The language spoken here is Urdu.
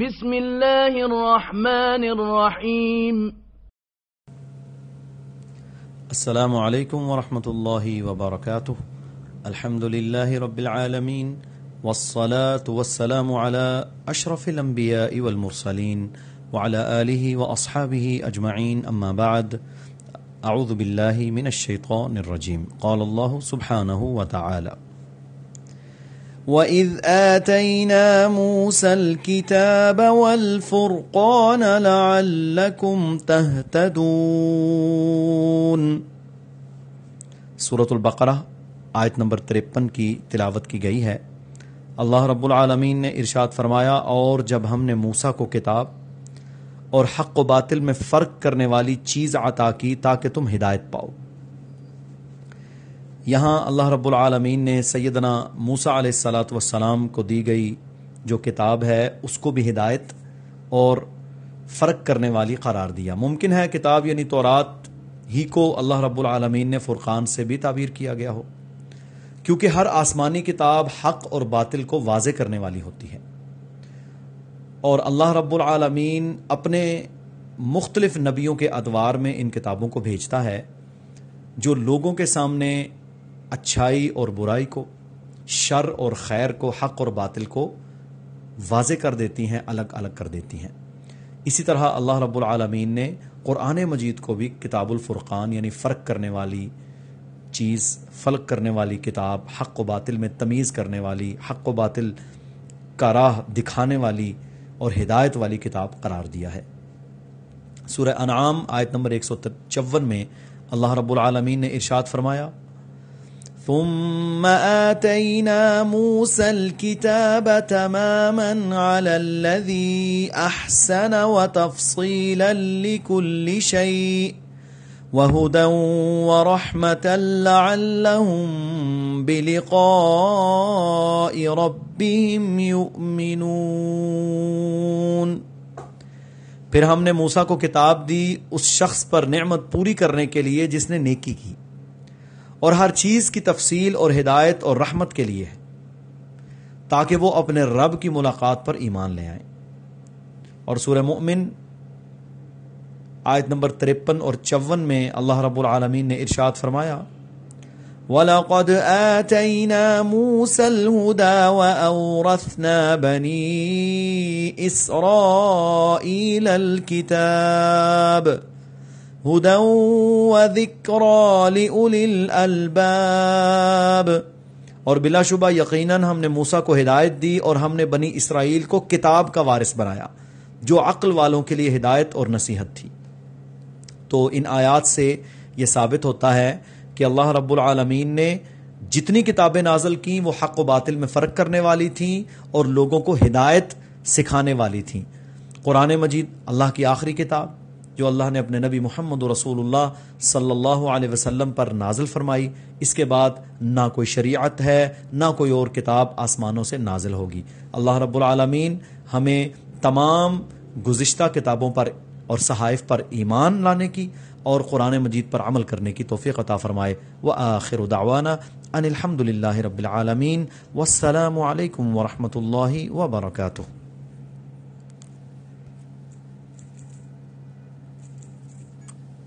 بسم الله الرحمن الرحيم السلام علیکم ورحمۃ اللہ وبرکاتہ۔ الحمد للہ رب العالمین والصلاة والسلام على اشرف الانبیاء والمرسلین وعلى آلہ واصحابہ اجمعین، اما بعد۔ اعوذ باللہ من الشیطان الرجیم۔ قال اللہ سبحانہ وتعالی۔ وَإِذْ آتَيْنَا مُوسَى الْكِتَابَ وَالْفُرْقَانَ لَعَلَّكُمْ تَهْتَدُونَ سورة البقرہ، آیت نمبر ترپن کی تلاوت کی گئی ہے۔ اللہ رب العالمین نے ارشاد فرمایا، اور جب ہم نے موسیٰ کو کتاب اور حق و باطل میں فرق کرنے والی چیز عطا کی تاکہ تم ہدایت پاؤ۔ یہاں اللہ رب العالمین نے سیدنا موسیٰ علیہ السلاۃ والسلام کو دی گئی جو کتاب ہے، اس کو بھی ہدایت اور فرق کرنے والی قرار دیا۔ ممکن ہے کتاب یعنی تورات ہی کو اللہ رب العالمین نے فرقان سے بھی تعبیر کیا گیا ہو، کیونکہ ہر آسمانی کتاب حق اور باطل کو واضح کرنے والی ہوتی ہے۔ اور اللہ رب العالمین اپنے مختلف نبیوں کے ادوار میں ان کتابوں کو بھیجتا ہے، جو لوگوں کے سامنے اچھائی اور برائی کو، شر اور خیر کو، حق اور باطل کو واضح کر دیتی ہیں، الگ الگ کر دیتی ہیں۔ اسی طرح اللہ رب العالمین نے قرآن مجید کو بھی کتاب الفرقان یعنی فرق کرنے والی چیز، فلق کرنے والی کتاب، حق و باطل میں تمیز کرنے والی، حق و باطل کا راہ دکھانے والی اور ہدایت والی کتاب قرار دیا ہے۔ سورہ انعام، آیت نمبر ایک سو چون میں اللہ رب العالمین نے ارشاد فرمایا ثم آتينا موسى الكتاب تماما على الذي أحسن وتفصيلا لكل شيء وهدى ورحمة لعلهم بلقاء ربهم يؤمنون۔ پھر ہم نے موسیٰ کو کتاب دی اس شخص پر نعمت پوری کرنے کے لیے جس نے نیکی کی۔ اور ہر چیز کی تفصیل اور ہدایت اور رحمت کے لیے ہے، تاکہ وہ اپنے رب کی ملاقات پر ایمان لے آئیں۔ اور سورہ مؤمن آیت نمبر ترپن اور چون میں اللہ رب العالمین نے ارشاد فرمایا، وَلَقَدْ آتَيْنَا مُوسَى الْهُدَى وَأَوْرَثْنَا بَنِي إِسْرَائِيلَ الْكِتَابِ۔ هدى وذكرى لأولي الألباب۔ اور بلا شبہ یقیناً ہم نے موسا کو ہدایت دی اور ہم نے بنی اسرائیل کو کتاب کا وارث بنایا، جو عقل والوں کے لیے ہدایت اور نصیحت تھی۔ تو ان آیات سے یہ ثابت ہوتا ہے کہ اللہ رب العالمین نے جتنی کتابیں نازل کی وہ حق و باطل میں فرق کرنے والی تھیں اور لوگوں کو ہدایت سکھانے والی تھیں۔ قرآن مجید، اللہ کی آخری کتاب۔ جو اللہ نے اپنے نبی محمد رسول اللہ صلی اللہ علیہ وسلم پر نازل فرمائی، اس کے بعد نہ کوئی شریعت ہے، نہ کوئی اور کتاب آسمانوں سے نازل ہوگی۔ اللہ رب العالمین ہمیں تمام گزشتہ کتابوں پر اور صحائف پر ایمان لانے کی اور قرآن مجید پر عمل کرنے کی توفیق عطا فرمائے۔ و آخر دعوانا ان الحمد للہ رب العالمین۔ والسلام علیکم ورحمۃ اللہ وبرکاتہ۔